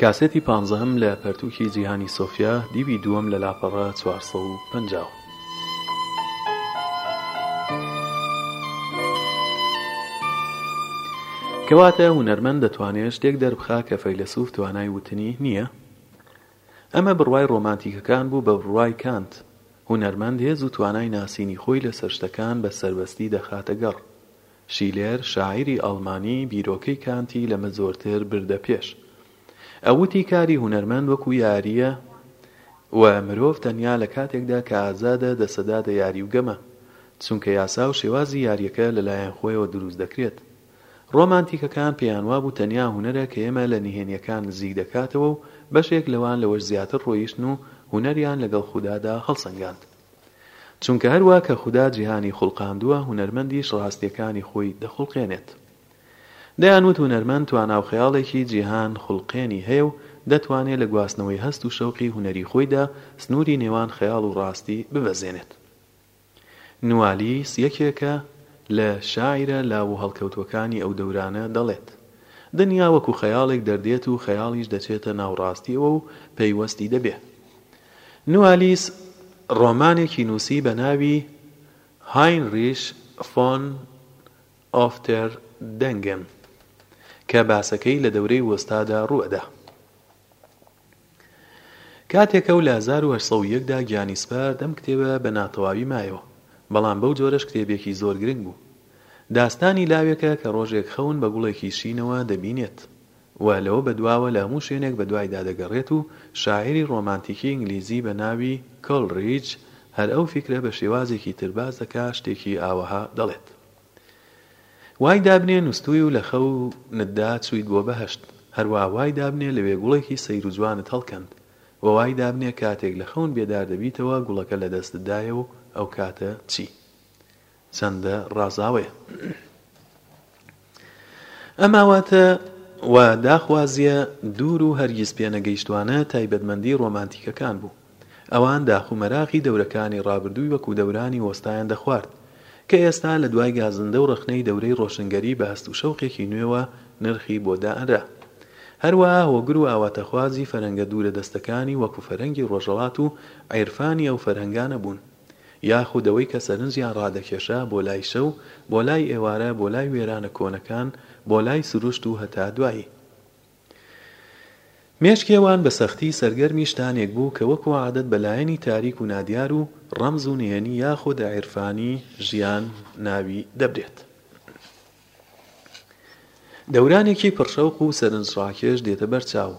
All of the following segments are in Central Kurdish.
کاسێتی پانزەهەم لە پەرتووکی جیهانی سۆفیا، دیوی دووەم لە لاپەڕە چوار سەد و پەنجا و. کەواتە هونەرمەند دەتوانێ شتێک دەربخا کە فەیلەسووف توانای وتنی نییە؟ ئەمە بڕوای ڕۆمانتیکەکان بوو بە بڕوای کانت، هونەرمەند هێز و توانای ناسینی خۆی لەسەر شتەکان بە سەربەستی دەخاتە گەڕ. شیلێر شاعیری ئەڵمانی بیرۆکەی کانتی لەمە زۆرتر بردە پێش. ئەو وتی کاری هونەرمەند وەکوو یارییە و مرۆڤ تەنیا لە کاتێکدا کە ئازادە دەسەداتە یاری و گەمە، چونکە یاسا و شێوازی یارییەکە لە لایەن خۆیەوە دروست دەکرێت. ڕۆمانتیکەکان پێیان وابوو تەنیا هونەرە کە ئێمە لە نهێنییەکان نزیک دەکاتەوە و بەشێک لەوان لەوەش زیاتر ڕۆیشتن و هونەریان لەگەڵ خودادا هەڵسەنگاند. چونکە هەر وا کە خودا جیهانی خوڵقاندووە، هونەرمەندیش ڕاستییەکانی خۆی دەخوڵقێنێت. دەیانوت هونەرمەند توانا و خەیاڵێکی جیهان خوڵقێنی هەیە و دەتوانێت لە گواستنەوەی هەست و شەوقی هونەری خۆیدا سنووری نێوان خەیاڵ و ڕاستی ببەزێنێت. نوالیس یەکێکە لە شاعیرە لاو و هەڵکەوتووەکانی ئەو دەورانە دەڵێت، دنیا وەکو خەیاڵێک دەردێت و خەیاڵیش دەچێتە ناو ڕاستییەوە و پەیوەستی دەبێ نوالیس ڕۆمانێکی نووسی بە ناوی هاینریش فۆن ئۆفتێر دەنگن کە باسەکەی لە دەورەی وۆستادا ڕووئەدا. کاتێک ئەو لە هەزار و هەشت سەد و یەک دا گیانی سپارد، ئەم کتێبە بە ناتەواوی مایەوە، بەڵام بەو جۆرەش کتێبێکی زۆر گرنگ بوو. داستانی لاوێکە کە ڕۆژێک خەون بە گوڵێکی شینەوە دەبینێت، و لەوە بەدواوە لە هەموو شوێنێک بەدوایدا دەگەڕێت و شاعیری ڕۆمانتیکی ئینگلیزی بە ناوی کۆلریج هەر ئەو فیکرە بە شێوازێکی تر باس دەکا شتێکی ئاوەها دەڵێت وای دابنێ نوستووی و لە خەو نتدا چوویت بۆ بەهەشت هەروا وای دابنێ لەوێ گوڵێکی سەیر و جوانت هەڵکەند وە وای دابنێ کاتێک لە خەون بێدار دەبیتەوە گوڵەکە لە دەستت دایە و ئەو کاتە چی چەندە ڕازاوەیە ئەم ئاواتە و داخوازیە دوور و هەرگیز پێنەگەیشتوانە تایبەتمەندی ڕۆمانتیکەکان بوو ئەوان داخ و مەراخی دەورەکانی ڕابردووی وەکو دەورانی وەستایان دەخوارد کە ئێستا لە دوای گازندە و ڕەخنەی دەورەی ڕۆشنگەری بە هەست و شەوقێکی نوێوە نرخی بۆ دائەنرا هەروەها هۆگر و ئاواتەخوازی فەرهەنگە دوورە دەستەکانی وەکو فەرهەنگی ڕۆژەڵات و عیرفانی ئەو فەرهەنگانە بوون یاخود ئەوەی کە سەرنجیان ڕادەکێشا بۆ لای شەو، بۆ لای ئێوارە، بۆ لای وێرانە کۆنەکان، بۆ لای سروشت و هەتا دوایی. مێشکی ئەوان بە سەختی سەرگەرمی شتانێک بوو کە وەکو عادەت بە لایەنی تاریک و نادیار و ڕەمز و نهێنی یاخود عیرفانی ژیان ناوی دەبرێت. دەورانێکی پڕشەوق و سەرنجڕاکێش دێتە بەر چاو،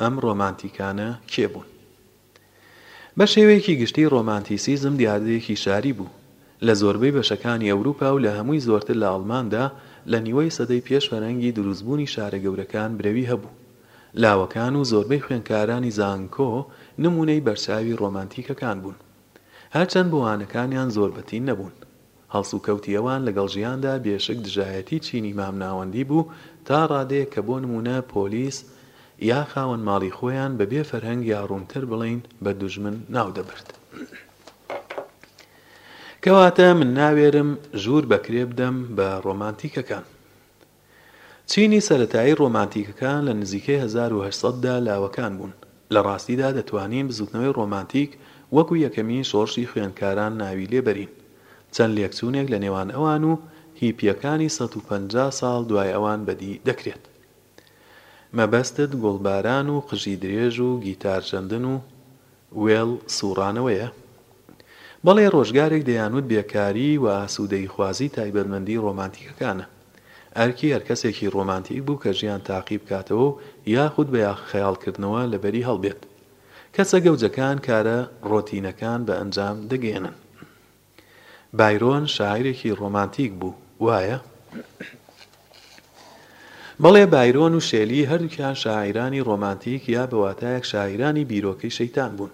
ئەم ڕۆمانتیکانە کێ بوون؟ بە شێوەیەکی گشتی ڕۆمانتیسیزم دیاردەیەکی شاری بوو لە زۆربەی بەشەکانی ئەوروپا و لە هەمووی زۆرتر لە ئاڵماندا لە نیوەی سەدەی پێش فەرەنگی دروستبوونی شارە گەورەکان برەوی هەبوو لاوەکان و زۆربەی خوێندکارانی زانکۆ نموونەی بەرچاوی ڕۆمانتیکەکان بوون هەرچەند بۆانەکانیان زۆر بەتین نەبوون. هەڵسوکەوتی ئەوان لەگەڵ ژیاندا بێشک دژایەتی چینی مامناوەندی بوو تا ڕادەیەک کە بۆ نموونە پۆلیس یا خاوەن ماڵی خۆیان بە بێ فەرهەنگ یا ڕوونتر بڵێین بە دوژمن ناو دەبرد. کەواتە من ناوێرم ژوور بە کرێ بدەم بە ڕۆمانتیکەکان. چینی سەرەتایی ڕۆمانتیکەکان لە نزیکەی هەزار و هەشت سەد دا لاوەکان بوون. لە ڕاستیدا دەتوانین بزوتنەوەی ڕۆمانتیک وەکو یەکەمین شۆڕشی خوێندکاران ناوی لێ بەرین. چەند لێکچوونێک لە نێوان ئەوان و هیپیەکانی سەد و پەنجا ساڵ دوای ئەوان بەدی دەکرێت. مەبەستت گوڵباران و قژی درێژ و گیتار چەندن و وێڵ سوڕانەوەیە؟ بەڵێ ڕۆژگارێک دەیانوت بێکاری و ئاسودەییخوازی تایبەتمەندی ڕۆمانتیکەکانە. ئەرکی هەرکەسێکی ڕۆمانتیک بوو کە ژیان تاقی بکاتەوە و یاخود بە خەیاڵکردنەوە لەبەری هەڵبێت. کەسە گەوجەکان کارە ڕۆتینەکان بە ئەنجام دەگەیەنن. بایرۆن شاعیرێکی ڕۆمانتیک بوو، وایە؟ بەڵێ، بایرۆن و شێلی هەردووکیان شاعیرانی ڕۆمانتیک یا بە واتایەک شاعیرانی بیرۆکەی شەیتان بوون.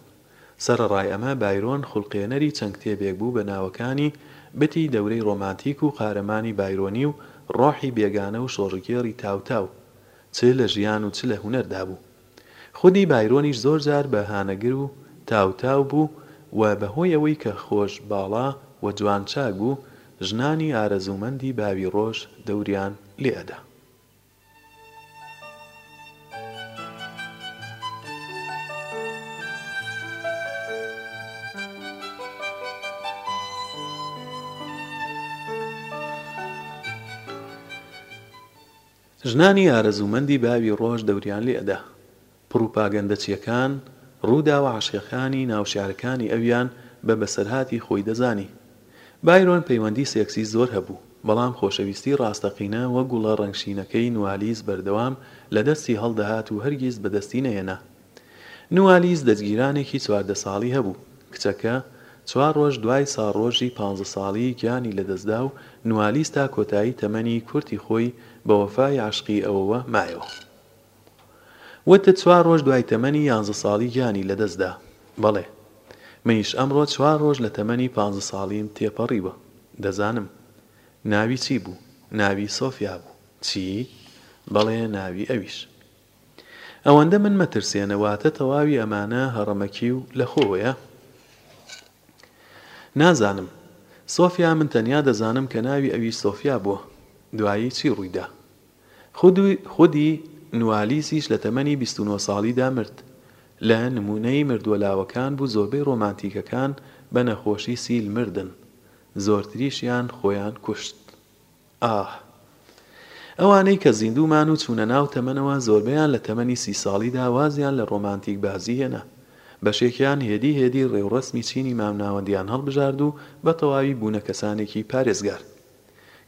سەرەڕای ئەمە، بایرۆن خوڵقێنەری چەند کتێبێک بوو بە ناوەکانی، بتی دەورەی ڕۆمانتیک و قارەمانی بایرۆنی و ڕۆحی بێگانە و شۆڕگێڕی تاوتاو، چ لە ژیان و چ لە هونەردا بوو. خودی بایرۆنیش زۆر جار بە هانەگر و تاو تاو بوو و بە هۆی ئەوەی کە خۆش باڵا و جوان چاک بوو، ژنانی ئارەزوومەندی باوی ڕۆژ دەوریان لێ ئەدا. ژنانی ئارەزوومەندی باوی ڕۆژ دەوریان لێ ئەدا. پڕوپاگەندەچیەکان، ڕووداوە عەشقیەکانی ناو شیعرەکانی ئەویان بە بەسەرهاتی خۆی دەزانی. بایرۆن پەیوەندی سێکسی زۆر هەبوو، بەڵام خۆشەویستی ڕاستەقینە و گوڵە ڕەنگشینەکەی نوالیس بەردەوام لە دەستی هەڵدەهات و هەرگیز بەدەستی نەهێنا. نوالیس دەزگیرانێکی چواردە ساڵی هەبوو. کچەکە چوار ڕۆژ دوای ساڕۆژی پانزە ساڵی گیانی لەدەستدا و نوالیس تا کۆتایی تەمەنی کورتی خۆی بە وەفای عەشقی ئەوەوە مایەوە. وتت چوار ڕۆژ دوای تەمەنی یانزە ساڵی گیانی لەدەستدا؟ بەڵێ. منیش ئەمڕۆ چوار ڕۆژ لە تەمەنی پانزە ساڵیم تێپەڕیوە. دەزانم. ناوی چی بوو؟ ناوی سۆفیا بوو. چی؟ بەڵێ ناوی ئەویش. ئەوەندە من مەترسێنە واتە تەواوی ئەمانە هەڕەمەکی و لەخۆوەیە؟ نازانم سۆفیا من تەنیا دەزانم کە ناوی ئەوی سۆفیا بووە دوایی چی ڕوویدا خودی نوالیسیش لە تەمەنی بیست و نۆ ساڵیدا مرد لە نموونەی مردووە لاوەکان بوو زۆربەی ڕۆمانتیکەکان بە نەخۆشی سیل مردن زۆرتریشیان خۆیان کوشت. ئاه. ئەوانەی کە زیندوومان و چوونە ناو تەمەنەوە زۆربەیان لە تەمەنی سی ساڵیدا وازیان لە ڕۆمانتیکبازی هێنا. بەشێکیان هێدی هێدی ڕێوڕەسمی چینی مامناوەندیان هەڵبژارد و بە تەواوی بوونە کەسانێکی پارێزگار.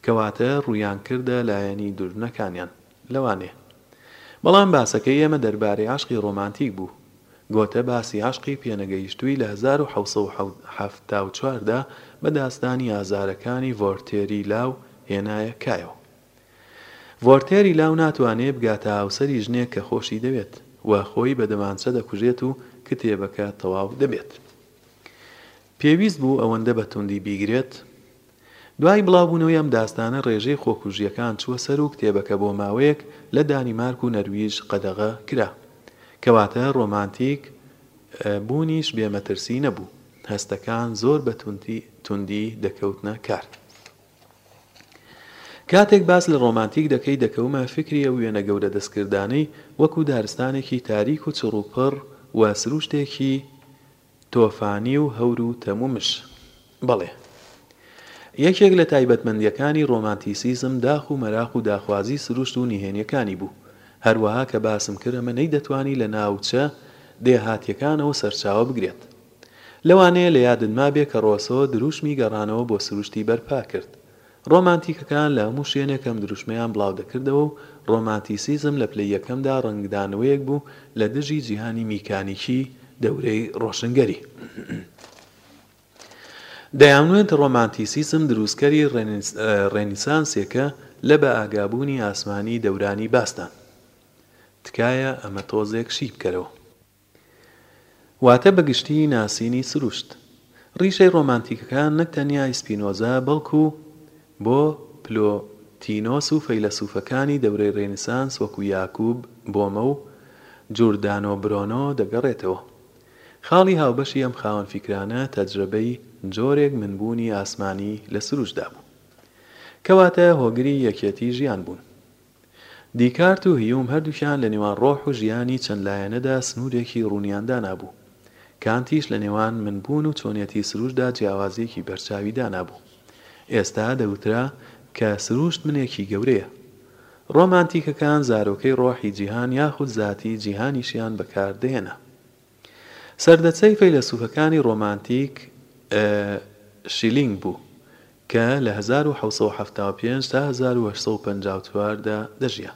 کەواتە ڕوویان کردە لایەنی دوژمنەکانیان. لەوانەیە. بەڵام باسەکەی ئێمە دەربارەی عەشقی ڕۆمانتیک بوو. گۆتە باسی عەشقی پێنەگەیشتووی لە هەزار و حەوت سەد و حەفتا و چوار دا بە داستانی ئازارەکانی ڤۆرتێری لاو هێنایە کایەوە. ڤۆرتێری لاو ناتوانێ بگاتە هاوسەری ژنێک کە خۆشی دەوێت و خۆی بە دەمانچە دەکوژێت و کتێبەکە تەواو دەبێت. پێویست بوو ئەوەندە بە توندی بیگرێت؟ دوای بڵاوبوونەوەی ئەم داستانە ڕێژەی خۆکوژییەکان چووە سەر و کتێبەکە بۆ ماوەیەک لە دانیمارک و نەرویژ قەدەغە کرا. کەواتە ڕۆمانتیک بوونیش بێ مەترسی نەبوو. هەستەکان زۆر بە توندی دەکەوتنە کار. کاتێک باس لە ڕۆمانتیک دەکەی دەکەومە فیکری ئەو وێنە گەورە دەستکردانەی وەکوو دارستانێکی تاریک و چڕوپڕ و سرووشتێکی تۆفانی و هەور و تەم و مش. بەڵێ. یەکێک لە تایبەتمەندییەکانی ڕۆمانتیسیزم داخ و مەراق و داخوازیی سروشت و نهێنییەکانی بوو. هەروەها کە باسم کرد ئەمە نەیدەتوانی لە ناوچە دێهاتییەکانەوە سەرچاوە بگرێت. لەوانەیە لە یادت مابێ کە ڕۆسۆ دروشمی گەڕانەوە بۆ سروشتی بەرپا کرد. ڕۆمانتیکەکان لە هەموو شوێنێک ئەم دروشمەیان بڵاودەکردەوە و ڕۆمانتیسیزم لە پلەی یەکەمدا ڕەنگدانەوەیەک بوو لە دژی جیهانی میکانیکی دەورەی ڕۆشنگەری. دەیانوت ڕۆمانتیسیزم دروستکەری ڕێنیسانسێکە لە بەئاگابوونی ئاسمانی دەورانی باستان. تکایە ئەمە تۆزێک شیبکەرەوە. واتە بە گشتی ناسینی سروشت. ڕیشەی ڕۆمانتیکەکان نەک تەنیا ی سپینۆزا بەڵکو بۆ پلۆتینۆس و فەیلەسوفەکانی دەورەی ڕێنیسانس وەکو یاکوب بۆمە و جوردانۆ برۆنۆ دەگەڕێتەوە. خاڵی هاوبەشی ئەم خاوەن فیکرانە تەجرەبەی جۆرێک من بوونی ئاسمانی لە سروشتدا بوو. کەواتە هۆگری یەکیەتی ژیان بوون. دیکارت و هیوم هەردووکیان لە نێوان ڕۆح و ژیانی چەند لایەنەدا سنوورێکی ڕوونیان دانابوو. کانتیش لە نێوان من بوون و چۆنیەتی سروشتدا جیاوازییەکی بەرچاوی دانابوو. ئێستا دەوترا کە سروشت منێکی گەورەیە. ڕۆمانتیکەکان زارۆکەی ڕۆحی جیهان یاخود زاتی جیهانیشیان بەکار دەهێنا. سەردەچەی فەیلەسوفەکانی ڕۆمانتیک ە شیلینگ بوو کە لە هەزار و حەوت سەد و حەفتا و پێنج تا هەزار و هەشت سەد و پەنجا و چوار دا دەژیا.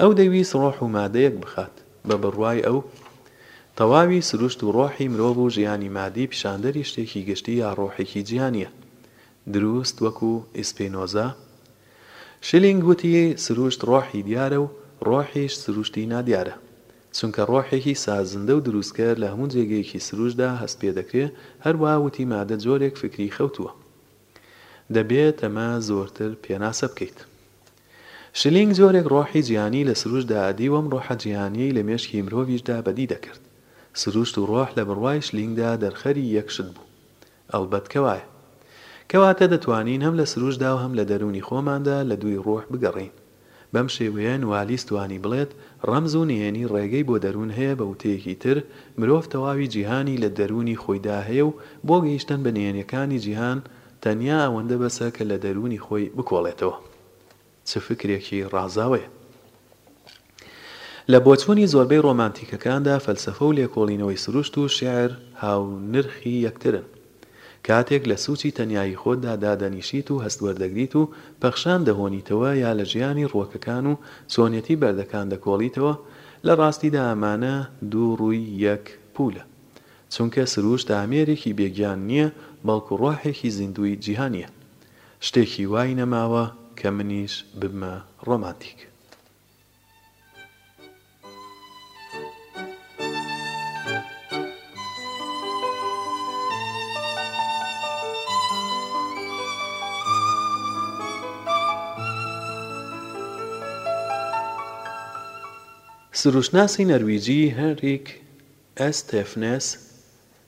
ئەو دەیویست ڕۆح و مادە یەک بخات. بە بڕوای ئەو، تەواوی سروشت و ڕۆحی مرۆڤ و ژیانی مادی پیشاندەری شتێکی گشتی یا ڕۆحێکی جیهانییە. دروست وەکو ئیسپینۆزا، شیلینگ وتی سروشت ڕۆحی دیارە و ڕۆحیش سروشتی نادیارە. چونکە ڕۆحێکی سازندە و دروستکەر لە هەموو جێگەیەکی سروشتدا هەست پێدەکرێ، هەروەها وتی مادە جۆرێک فکری خەوتووە دەبێ تەمە زۆرتر پێناسە بکەیت. شلینگ جۆرێک ڕۆحی جیهانی لە سروشتدا ئەدی و ئەم ڕۆحە جیهانیەی لە مێشکی مرۆڤیشدا بەدی دەکرد. سروشت و ڕۆح لە بڕوای شلینگدا دەرخەری یەک شت بوو. ئەڵبەت کە وایە. کەواتە دەتوانین هەم لە سروشتدا و هەم لە دەروونی خۆماندا لە دووی ڕوح بگەڕێین. بەم شێوەیە نوالیس توانی بڵێت، ڕەمز و نهێنی ڕێگەی بۆ دەروون هەیە بە وتەیەکی تر، مرۆڤ تەواوی جیهانی لە دەروونی خۆیدا هەیە و بۆ گەیشتن بە نهێنیەکانی جیهان تەنیا ئەوەندە بەسە کە لە دەروونی خۆی بکۆڵێتەوە. چ فکرێکی ڕازاوەیە! لە بۆچوونی زۆربەی ڕۆمانتیکەکاندا فەلسەفە و لێکۆڵینەوەی سروشت و شیعر هاونرخی یەکترن. کاتێک لە سووچی تەنیایی خۆتدا دادەنیشیت و هەست وەردەگریت و پەخشان دەهۆنیتەوە یا لە ژیانی ڕووەکەکان و چۆنیەتی بەردەکان دەکۆڵیتەوە، لە ڕاستیدا ئەمانە دوو ڕووی یەک پوولە. چونکە سروشت ئامێرێکی بێ گیان نییە، بەڵکو ڕۆحێکی زیندووی جیهانییە. شتێکی وای نەماوە کە منیش ببمە ڕۆمانتیک. سروشتناسی نەرویجی هنریک ئێستێفنێس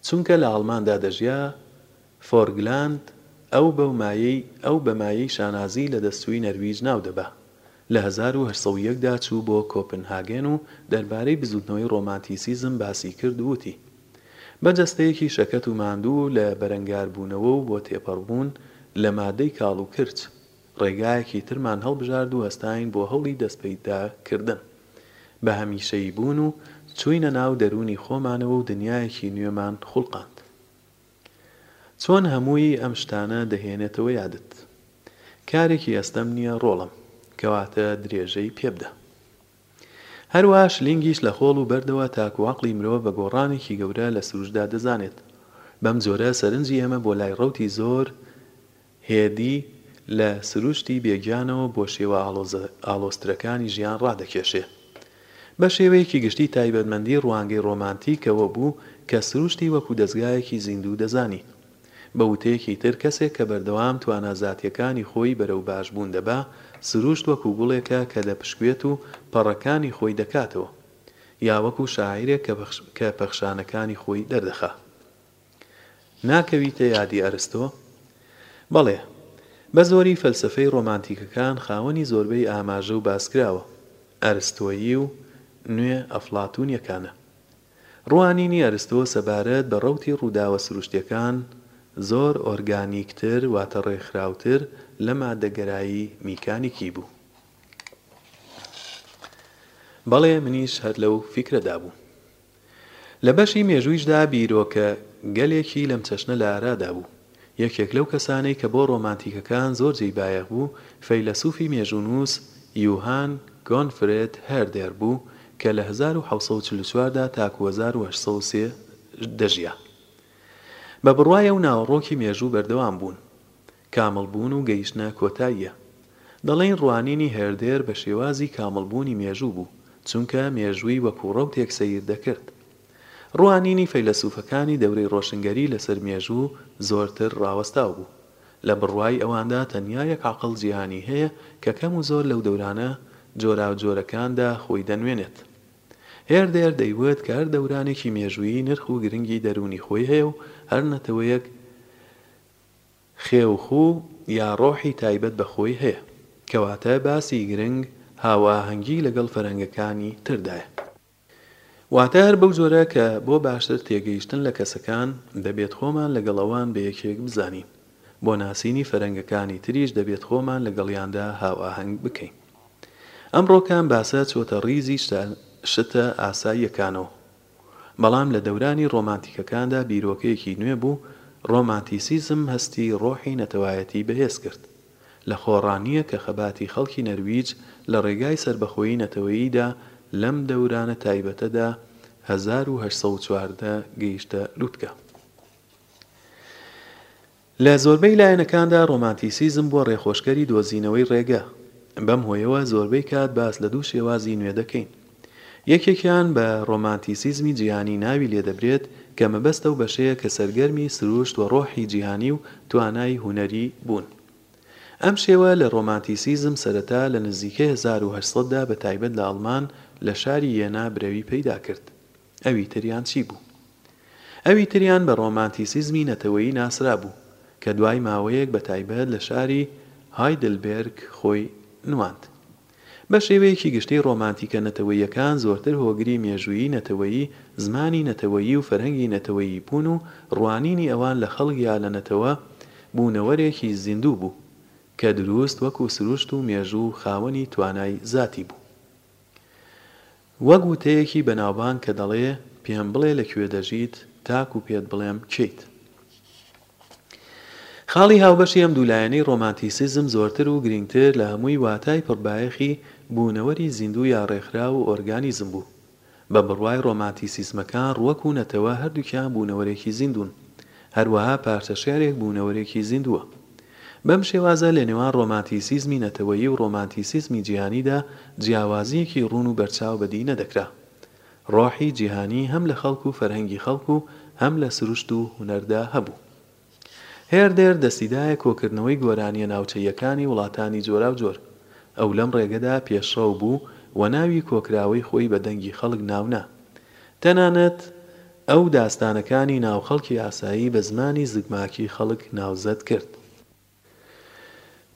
چونکە لە ئاڵماندا دەژیا، فۆرگلاند ئەو بەو مایەی ئەو بە مایەی شانازی لە دەستووی نەرویج ناو دەبا. لە هەزار و هەشت سەد و یەک دا چوو بۆ کۆپنهاگن و دەربارەی بزووتنەوەی ڕۆمانتیسیزم باسی کرد و وتی، بە جەستەیەکی شەکەت و ماندوو و لە بەرەنگاربوونەوە و بۆ تێپەڕبوون لە مادەی کاڵ و کرچ، ڕێگایەکی ترمان هەڵبژارد و هەستاین بۆ هەوڵی دەستپەیدا کردن بە هەمیشەیی بوون و چووینە ناو دەروونی خۆمانەوە و دنیایەکی نوێمان خوڵقاند. چۆن هەمووی ئەم شتانە دەهێنێتەوە یادت؟ کارێکی ئەستەم نیە ڕۆڵەم کەواتە درێژەی پێبدە. هەروا شلینگیش لە خۆڵ و بەردەوە تاکو عەقڵی مرۆڤ بە گۆڕانێکی گەورە لە سروشتدا دەزانێت بەم جۆرە سەرنجی ئێمە بۆ لای ڕەوتی زۆر هێدی لە سروشتی بێگیانەوە بۆ شێوە ئاڵۆزە ئاڵۆزترەکانی ژیان ڕادەکێشێ. بە شێوەیەکی گشتی تایبەتمەندی ڕوانگەی ڕۆمانتیک ئەوە بوو کە سروشتی وەکوو دەزگایەکی زیندوو دەزانی. بە وتەیەکی تر کەسێک کە بەردەوام توانا زاتییەکانی خۆی بەرەو باش بوون دەبا، سروشت وەکوو گوڵێکە کە دەپشکوێت و پەڕەکانی خۆی دەکاتەوە. یا وەکوو شاعیرێک کە کە پەخشانەکانی خۆی دەردەخا. ناکەویتە یادی ئەرستۆ؟ بەڵێ. بە زۆری فەلسەفەی ڕۆمانتیکەکان خاوەنی زۆربەی ئاماژە و باسکراوە ئەرستۆیی و نوێ ئەفڵاتونیەکانە. ڕوانینی ئەرستۆ سەبارەت بە ڕەوتی ڕووداوە سروشتیەکان زۆر ئۆرگانیکتر واتە ڕێکخراوتر لە ماددەگەرایی میکانیکی بوو. بەڵێ منیش هەر لەو فیکرەدا بووم. لە بەشی مێژوویشدا بیرۆکە گەلێکی لەم چەشنە لە ئارادا بوو. یەکێک لەو کەسانەی کە بۆ ڕۆمانتیکەکان زۆر جێی بایەخ بوو، فەیلەسووفی مێژوونووس یوهان گۆنفرێد هێردێر بوو کە لە هەزار و حەوت سەد و چل و چوار دا تاکوو هەزار و هەشت سەد و سێ دەژیا. بە بڕوای ئەو ناوەڕۆکی مێژوو بەردەوام بوون کامڵ بوون و گەیشتنە کۆتاییە. دەڵێین ڕوانینی هێردێر بە شێوازی کامڵ بوونی مێژوو بوو، چونکە مێژووی وەکوو ڕەوتێک سەیر دەکرد. ڕوانینی فەیلەسووفەکانی دەورەی ڕۆشنگەری لە سەر مێژوو زۆرتر ڕاوەستاو بوو. لە بڕوای ئەواندا تەنیا یەک عەقڵ جیهانی هەیە کە کەم و زۆر لەو دەورانە جۆراوجۆرەکاندا خۆی دەنوێنێت. هێردێر دەیوت کە هەر دەورانێکی مێژوویی نرخ و گرنگی دەروونی خۆی هەیە و هەر نەتەوەیەک خێ و خوو یا ڕۆحی تایبەت بە خۆی هەیە. کەواتە باسی گرنگ هاوئاهەنگی لەگەڵ فەرهەنگەکانی تردایە. واتە هەر بەو جۆرە کە بۆ باشتر تێگەیشتن لە کەسەکان، دەبێت خۆمان لەگەڵ ئەوان بە یەکێک بزانین، بۆ ناسینی فەرهەنگەکانی تریش دەبێت خۆمان لەگەڵیاندا هاوئاهەنگ بکەین. ئەمڕۆکە ئەم باسە چۆتە ڕیزی شتە ئاساییەکانەوە. بەڵام لە دەورانی ڕۆمانتیکەکاندا بیرۆکەیەکی نوێ بوو، ڕۆمانتیسیزم هەستی ڕۆحی نەتەوایەتی بەهێز کرد. لە خۆڕا نییە کە خەباتی خەڵکی نەرویج لە ڕێگای سەربەخۆیی نەتەوەییدا لەم دەورانە تایبەتەدا، هەزار و هەشت سەد و چواردە، گەیشتە لوتکە. لە زۆربەی لایەنەکاندا ڕۆمانتیسیزم بووە ڕێخۆشکەری دۆزینەوەی ڕێگە، بەم هۆیەوە زۆربەی کات باس لە دوو شێوازی نوێ دەکەین، یەکێکیان بە ڕۆمانتیسیزمی جیهانی ناوی لێدەبرێت کە مەبەست ئەو بەشەیە کە سەرگەرمی سروشت و ڕۆحی جیهانی و توانای هونەری بوون. ئەم شێوە لە ڕۆمانتیسیزم سەرەتا لە نزیکەی هەزار و هەشت سەد دا بە تایبەت لە ئەڵمان لە شاری یێنا برەوی پەیدا کرد. ئەوی تریان چی بوو؟ ئەوی تریان بە ڕۆمانتیسیزمی نەتەوەیی ناسرابوو، کە دوای ماوەیەک بە تایبەت لە شاری هایدلبێرگ خۆی نواند. بە شێوەیەکی گشتی ڕۆمانتیکە نەتەوەییەکان زۆرتر هۆگری مێژوویی نەتەوەیی، زمانی نەتەوەیی و فەرهەنگی نەتەوەیی بوون و ڕوانینی ئەوان لە خەڵک یا لە نەتەوە بوونەوەرێکی زیندوو بوو، کە دروست وەکوو سروشت و مێژوو خاوەنی توانای زاتی بوو. وەک وتەیەکی بەناوبانگ کە دەڵێ، پێم بڵێ لە کوێ دەژیت تاکو پێت بڵێم کێیت. خاڵی هاوبەشی ئەم دوو لایەنەی ڕۆمانتیسیزم زۆرتر و گرینگتر لە هەمووی واتای پڕبایەخی بوونەوەری زیندوو یا ڕێکخراو و ئۆرگانیزم بوو. بە بڕوای ڕۆمانتیسیزمەکان ڕوەک و نەتەوە هەردووکیان بوونەوەرێکی زیندوون. هەروەها پارچەشێعرێک بوونەوەرێکی زیندووە. بەم شێوازە لە نێوان ڕۆمانتیسیزمی نەتەوەیی و ڕۆمانتیسیزمی جیهانیدا جیاوازییەکی ڕوون و بەرچاو بەدی نەدەکرا. ڕۆحی جیهانی هەم لە خەڵک و فەرهەنگی خەڵک و هەم لە سروشت و هونەردا هەبوو. هێردێر دەستیدایە کۆکردنەوەی گۆرانییە ناوچەییەکانی وڵاتانی جۆراوجۆر. ئەو لەم ڕێگەدا پێشڕەو بوو و ناوی کۆکراوەی خۆی بە دەنگی خەڵک ناونا. تەنانەت. ئەو داستانەکانی ناو خەڵکی ئاسایی بە زمانی زگماکی خەڵک ناوزەد کرد.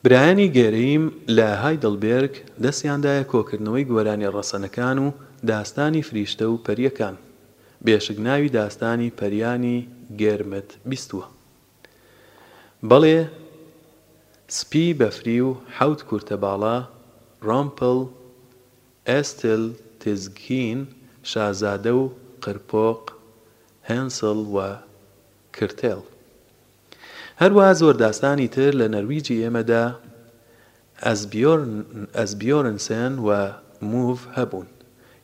برایانی گێریم لە هایدڵبێرگ دەستیان دایە کۆکردنەوەی گۆرانیە ڕەسەنەکان و داستانی فریشتە و پەریەکان. بێشک ناوی داستانی پەریانی گێرمت بیستووە. بەڵێ سپی بەفری و حەوت کورتە باڵا، Rumpel، ئێستیل تیزگین، شازادە و قرپۆق، هێنسڵ و کرتێل. هەروەها زۆر داستانی تر لە نەرویجی ئێمەدا، ئەسبیۆرنسێن و موڤ هەبوون،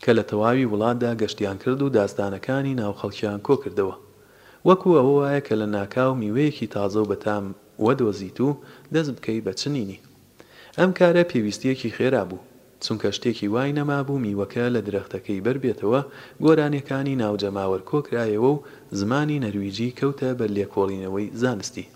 کە لە تەواوی وڵاتدا گەشتیان کرد و داستانەکانی ناو خەڵکیان کۆ کردەوە. وەکوو ئەوە وایە کە لە ناکاو میوەیەکی تازە و بەتام وەدۆزیت و دەست بکەی بە چنینی. ئەم کارە پێویستییەکی خێرا بوو. چونکە شتێکی وای نەمابوو میوەکە لە درەختەکەی بەر بێتەوە، گۆرانێکانی ناو جەماوەر کۆکرایەوە و زمانی نەرویجی کەوتە بەر لێکۆڵینەوەی زانستی.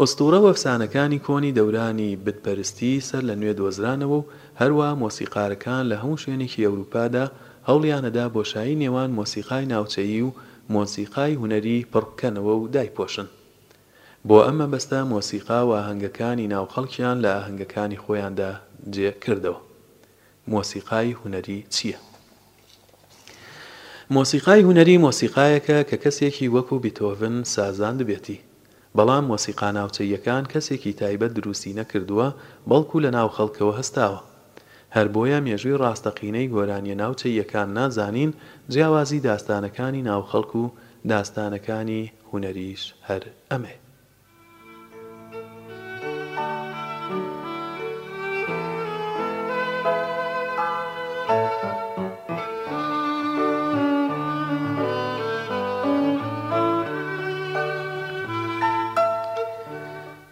ئوستوورە وەفسانەکانی کۆنی دەورانی بتپەرستی سەر لە نوێ دۆزرانەوە و هەروا مۆسیقارەکان لە هەموو شوێنێکی ئەورووپادا هەوڵیانەدا بۆشایی نێوان مۆسیقای ناوچەیی و مۆسیقای هونەری پڕ بکەنەوە و دایپۆشن. بۆ ئەم مەبەستە مۆسیقا و ئاهەنگەکانی ناو خەڵکیان لە ئاهەنگەکانی خۆیاندا جێ کردەوە. مۆسیقای هونەری چییە؟ مۆسیقای هونەری مۆسیقایەکە کە کەسێکی وەکو بیتۆڤن سازاندبێتی. بەڵام مۆسیقا ناوچەییەکان کەسێکی تایبەت دروستی نەکردووە، بەڵکو لە ناو خەڵکەوە هەستاوە. هەر بۆیە مێژووی ڕاستەقینەی گۆرانیە ناوچەییەکان نازانین، جیاوازی داستانەکانی ناو خەڵک و داستانەکانی هونەریش هەر ئەمەیە.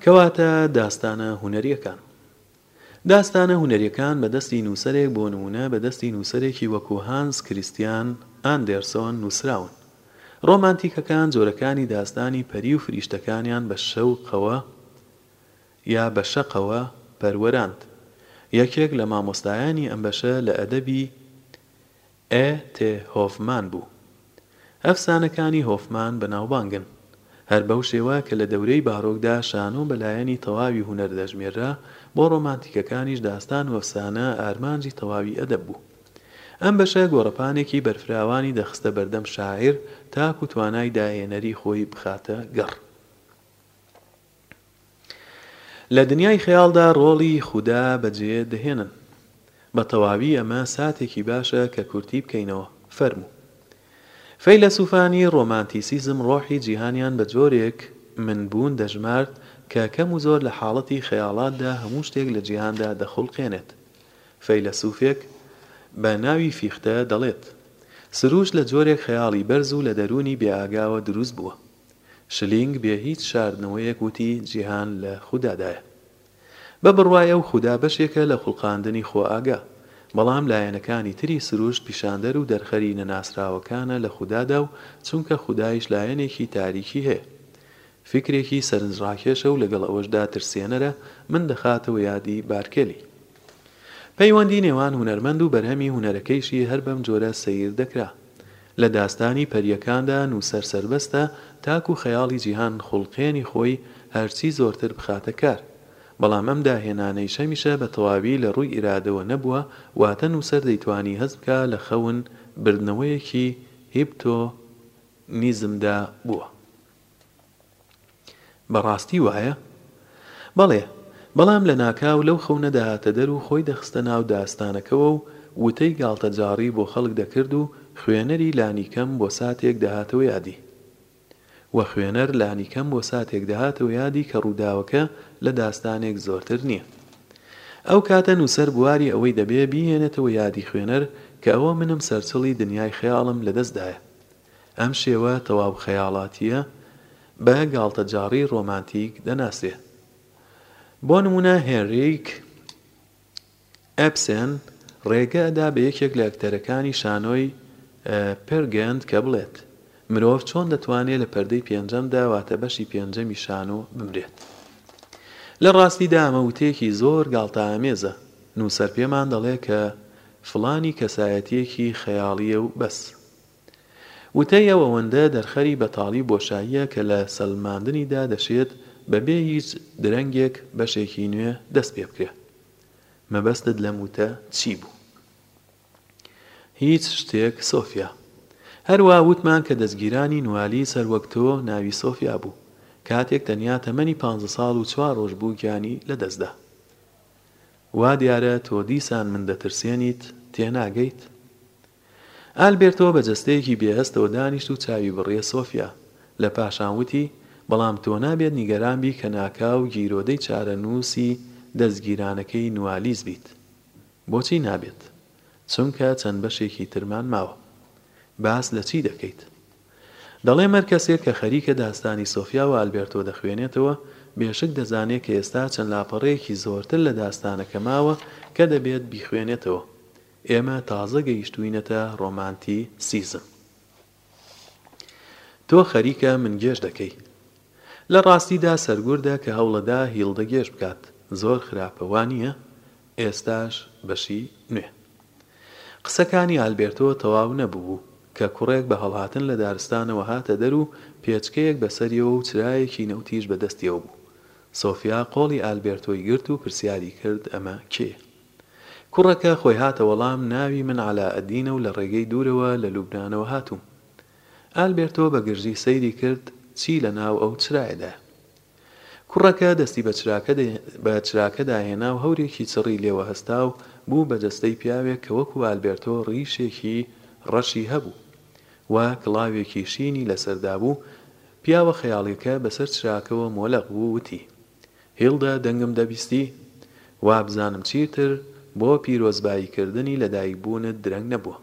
کەواتە داستانە هونەریەکان. داستانە هونەریەکان بە دەستی نووسەرێک بۆ نموونە بە دەستی نووسەرێکی وەکو هانس کریستیان ئاندێرسۆن نووسراون. ڕۆمانتیکەکان جۆرەکانی داستانی پەری و فریشتەکانیان بە شەوقەوە یا بە شەقەوە پەروەراند. یەکێک لە مامۆستایانی ئەم بەشە لە ئەدەبی ئێ تێ هۆفمان بوو. ئەفسانەکانی هۆفمان بەناوبانگن. هەر بەو شێوە کە لە دەورەی بارۆکدا شانۆ بە لایەنی تەواوی هونەر دەژمێررا، بۆ ڕۆمانتیکەکانیش داستان و ئەفسانە ئارمانجی تەواوی ئەدەب بوو. ئەم بەشە گۆڕەپانێکی بەرفراوانی دەخستە بەردەم شاعیر تاکو توانای داهێنەری خۆی بخاتە گەڕ. لە دنیای خەیاڵدا ڕۆڵی خودا بەجێ دەهێنن. بە تەواوی ئەمە ساتێکی باشە کە کورتی بکەینەوە. فەرموو. فەیلەسوفانی ڕۆمانتیسیزم ڕۆحی جیهانیان بە جۆرێک من بوون دەژمارد کە کەم و زۆر لە حاڵەتی خەیاڵاتدا هەموو شتێک لە جیهاندا دەخوڵقێنێت. فەیلەسوفێک بە ناوی فیختە دەڵێت، سروشت لە جۆرێک خەیاڵی بەرز و لە دەروونی بێئاگاوە دروست بووە. شلینگ بێ هیچ شاردنەوەیەک وتی جیهان لە خودادایە. بە بڕوای ئەو خودا بەشێکە لە خوڵقاندنی خۆئاگا، بەڵام لایەنەکانی تری سروشت پیشاندەر و دەرخەری نەناسراوەکانە لە خودادا و چونکە خودایش لایەنێکی تاریکی هەیە. فیکرێکی سەرنجڕاکێشە و لەگەڵ ئەوەشدا ترسێنەرە، من دەخاتەوە یادی بارکێلی. پەیوەندی نێوان هونەرمەند و بەرهەمی هونەرەکەیشی هەر بەم جۆرە سەیر دەکرا. لە داستانی پەرییەکاندا نووسەر سەربەستە تاکو خەیاڵی جیهان خوڵقێنی خۆی هەرچی زۆرتر بخاتە کار. بەڵام ئەم داهێنانەیش هەمیشە بە تەواوی لە ڕووی ئیرادەوە نەبووە، واتە نووسەر دەیتوانی هەست بکا لە خەون بردنەوەیەکی هیپتۆ نیزمدا بووە. بەڕاستی وایە؟ بەڵێ، بەڵام لەناکاو لەو خەونە دەهاتەدەر و خۆی دەخستە ناو داستانەکەوە و وتەی گاڵتەجاڕی بۆ خەڵک دەکرد و خوێنەری لانیکەم بۆ ساتێک دەهاتەوە یادی. وە خوێنەر لانیکەم بۆ ساتێک دەهاتەوە یادی کە ڕووداوەکە لە داستانێک زۆرتر نییە. ئەو کاتە نووسەر بواری ئەوەی دەبێ بیهێنێتەوە یادی خوێنەر کە ئەوە منم سەرچڵی دنیای خەیاڵم لەدەستدایە. ئەم شێوە تەواو خەیاڵاتییە بە گاڵتەجاڕی ڕۆمانتیک دەناسرێ. بۆ نموونە هێنریک ئێبسێن ڕێگە ئەدا بە یەکێک لە ئەکتەرەکانی شانۆی پێرگێند کە بڵێت، مرۆڤ چۆن دەتوانێ لە پەردەی پێنجەمدا واتە بەشی پێنجەمی شانۆ بمرێت؟ لە ڕاستیدا ئەمە وتەیەکی زۆر گاڵتەئامێزە، نووسەر پێمان دەڵێ کە فڵانی کەسایەتییەکی خەیاڵییە و بەس. وتەی ئەو ئەوەندە دەرخەری بەتاڵی و بۆشاییە کە لە سەلماندنیدا دەشێت بە بێ هیچ درەنگێک بەشێکی نوێ دەست پێ بکرێ. مەبەستت لەم وتە چی بوو؟ هیچ شتێک سۆفیا. هەر وا وتمان کە دەزگیرانی نوالی سەر وەک تۆ ناوی سۆفیا بوو. کاتێک تەنیا تەمەنی پانزە ساڵ و چوار ڕۆژ بوو گیانی لە دەست دا. وا دیارە تۆ دیسان من دەترسێنیت تێناگەیت. ئالبێرتۆ بە جەستەیەکی بێهەستەوە دانیشت و چاوی بڕیە سۆفیا. لە پاشان وتی، بەڵام تۆ نابێت نیگەران بی کە ناکاو گیرۆدەی چارەنووسی دەزگیرانەکەی نوالیس بیت. بۆچی نابێت؟ چونکە چەند بەشێکی ترمان ماوە. باس لە چی دەکەیت؟ دەڵێم هەر کەسێک کە خەریکە داستانی سۆفیا و ئالبێرتۆ دەخوێنێتەوە، بێشک دەزانێت کە ئێستا چەند لاپەڕەیەکی زۆرتر لە داستانەکە ماوە کە دەبێت بیخوێنێتەوە. ئێمە تازە گەیشتووینەتە ڕۆمانتی سیزم تۆ خەریکە من گێژ دەکەی لە ڕاستیدا سەرگوردە کە هەوڵەدا هیڵدە گێژ بکات زۆر خراپە وانیە ئێستاش بەشی نوێ قسەکانی ئالبێرتۆ تەواو نەببوو کە کوڕێک بە هەڵهاتن لە دارستانەوە هاتە دەر و پێچکەیەک بەسەریەوە و چرایەکی نەوتیش بەدەستیەوە بوو سۆفیا قۆڵی ئالبێرتۆی گرت و پرسیاری کرد ئەمە کێیە؟ کوڕەکە خۆی هاتە وەڵام، ناوی من عەلائەدینە و لە ڕێگەی دوورەوە لە لوبنانەوە هاتووم. ئالبێرتۆ بە گرژی سەیری کرد، چی لە ناو ئەو چرایەدایە؟ کوڕەکە دەستی بە چراکەدا هێنا و هەورێکی چڕی لێوە هەستا و بوو بە جەستەی پیاوێک کە وەکوو ئالبێرتۆ ڕیشێکی ڕەشی هەبوو و کڵاوێکی شینی لەسەردا بوو، پیاوە خەیاڵییەکە بەسەر چراکەوە مۆلەق بوو، وتی. هیلدا دەنگم دەبیستی؟ وابزانم چیتر بۆ پیرۆزبایی کردنی لەدایک بوونت درەنگ نەبووە.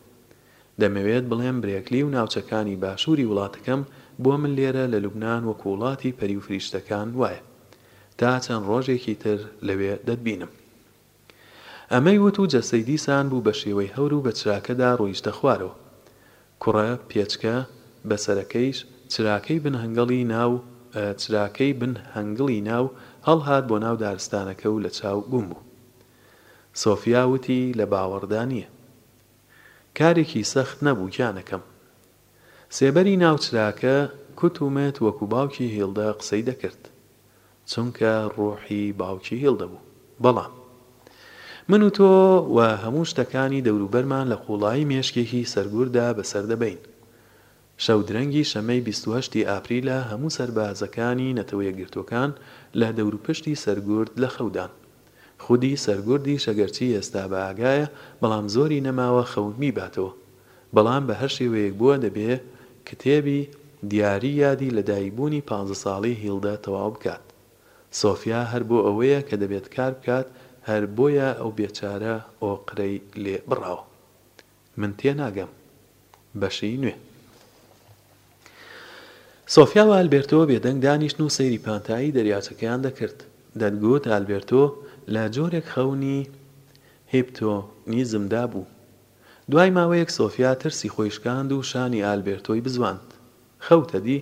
دەمەوێت بڵێم برێکلی و ناوچەکانی باشووری وڵاتەکەم بۆ من لێرە لە لوبنان وەک وڵاتی پەری و فریشتەکان وایە. تا چەند ڕۆژێکی تر لەوێ دەتبینم. ئەمەی وت و جەستەی دیسان بوو بە شێوەی هەور و بە چراکەدا ڕۆیشتە خوارەوە. کوڕە پێچکە بەسەرەکەیش چراکەی بن هەنگڵی نا و چراکەی بن هەنگڵی نا و هەڵهات بۆ ناو دارستانەکە و لە چاو گوم بوو. سۆفیا وتی لە باوەڕدا نییە. کارێکی سەخت نەبوو گیانەکەم. سێبەری ناو چراکە کوت و مت وەکو باوکی هیڵدە قسەی دەکرد چونکە ڕوحی باوکی هیڵدە بوو بەڵام من و تۆ و هەموو شتەکانی دەوروبەرمان لە قوڵایی مێشکێکی سەرگوردا بەسەر دەبەین شەو درەنگی شەمەی بیست و هەشت ی ئاپریلە هەموو سەربازەکانی نەتەوەیەکگرتوەکان لە دەوروپشتی سەرگورد لە خەودان خودی سەرگوردیش ئەگەرچی ئێستا بە ئاگایە بەڵام زۆری نەماوە خەون بیباتەوە بەڵام بە هەر شێوەیەک بووە دەبێ کتێبی دیاری یادی لەدایکبوونی پانزە ساڵی هیلدە تەواو بکات. سۆفیا هەر بۆ ئەوەیە کە دەبێت کار بکات، هەر بۆیە ئەو بێچارە ئۆقرەی لێ بڕاوە. من تێ ناگەم. بەشی نوێ. سۆفیا و ئالبێرتۆ بێدەنگ دانیشتن و سەیری پانتایی دەریاچەکەیان دەکرد. دەتگوت ئالبێرتۆ لە جۆرێک خەونی هیپتۆنیزمدا بوو. دوای ماوەیەک سۆفیا ترسی خۆی شکاند و شانی ئالبێرتۆی بزواند. خەوتە دی؟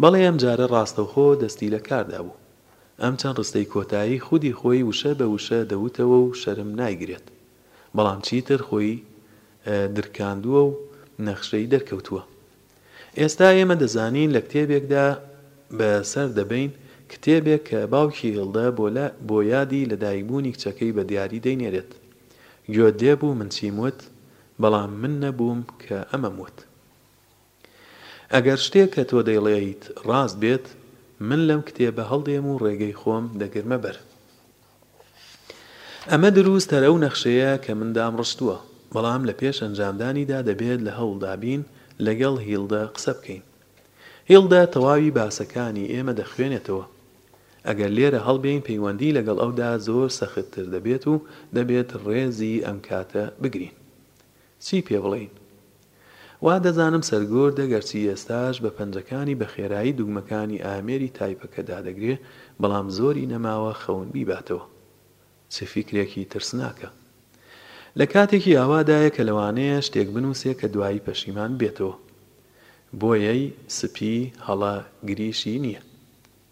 بەڵێ ئەمجارە ڕاستەوخۆ دەستی لە کاردا بوو. ئەم چەند ڕستەی کۆتایی خودی خۆی وشە بە وشە دەوتەوە و شەرم نایگرێت. بەڵام چیتر خۆی درکاندووە و نەخشەی دەرکەوتووە. ئێستا ئێمە دەزانین لە کتێبێکدا بە سەر دەبەین، کتێبێک کە باوکی هیڵدە بۆ یادی لە دایک بوونی کچەکەی بە دیاری دەینێرێت. گوێت لێ بوو من چیم وت؟ بەڵام من نەبووم کە ئەمەم وت. ئەگەر شتێک کە تۆ دەیڵێیت ڕاست بێت، من لەم کتێبە هەڵدێم و ڕێگەی خۆم دەگرمە بەر. ئەمە دروستەر ئەو نەخشەیە کە من دامڕشتووە، بەڵام لە پێش ئەنجامدانیدا دەبێت لە هەوڵدا بین لەگەڵ هیلدە قسە بکەین. هیلدە تەواوی باسەکانی ئێمە دەخوێنێتەوە. ئەگەر لێرە هەڵبێین پەیوەندی لەگەڵ ئەودا زۆر سەختتر دەبێت و دەبێت ڕێزی ئەم کاتە بگرین. چی پێ بڵێین؟ وا دەزانم سەرگۆردە گەرچی ئێستاش بە پەنجەکانی بە خێرایی دوگمەکانی ئامێری تایپەکە دادەگرێ بەڵام زۆری نەماوە خەون بیباتەوە. چ فیکرێکی ترسناکە. لە کاتێکی ئاوادایە کە لەوانەیە شتێک بنووسێ کە دوایی پەشیمان ببێتەوە. بۆیەی سپی هەڵە گریشی نییە.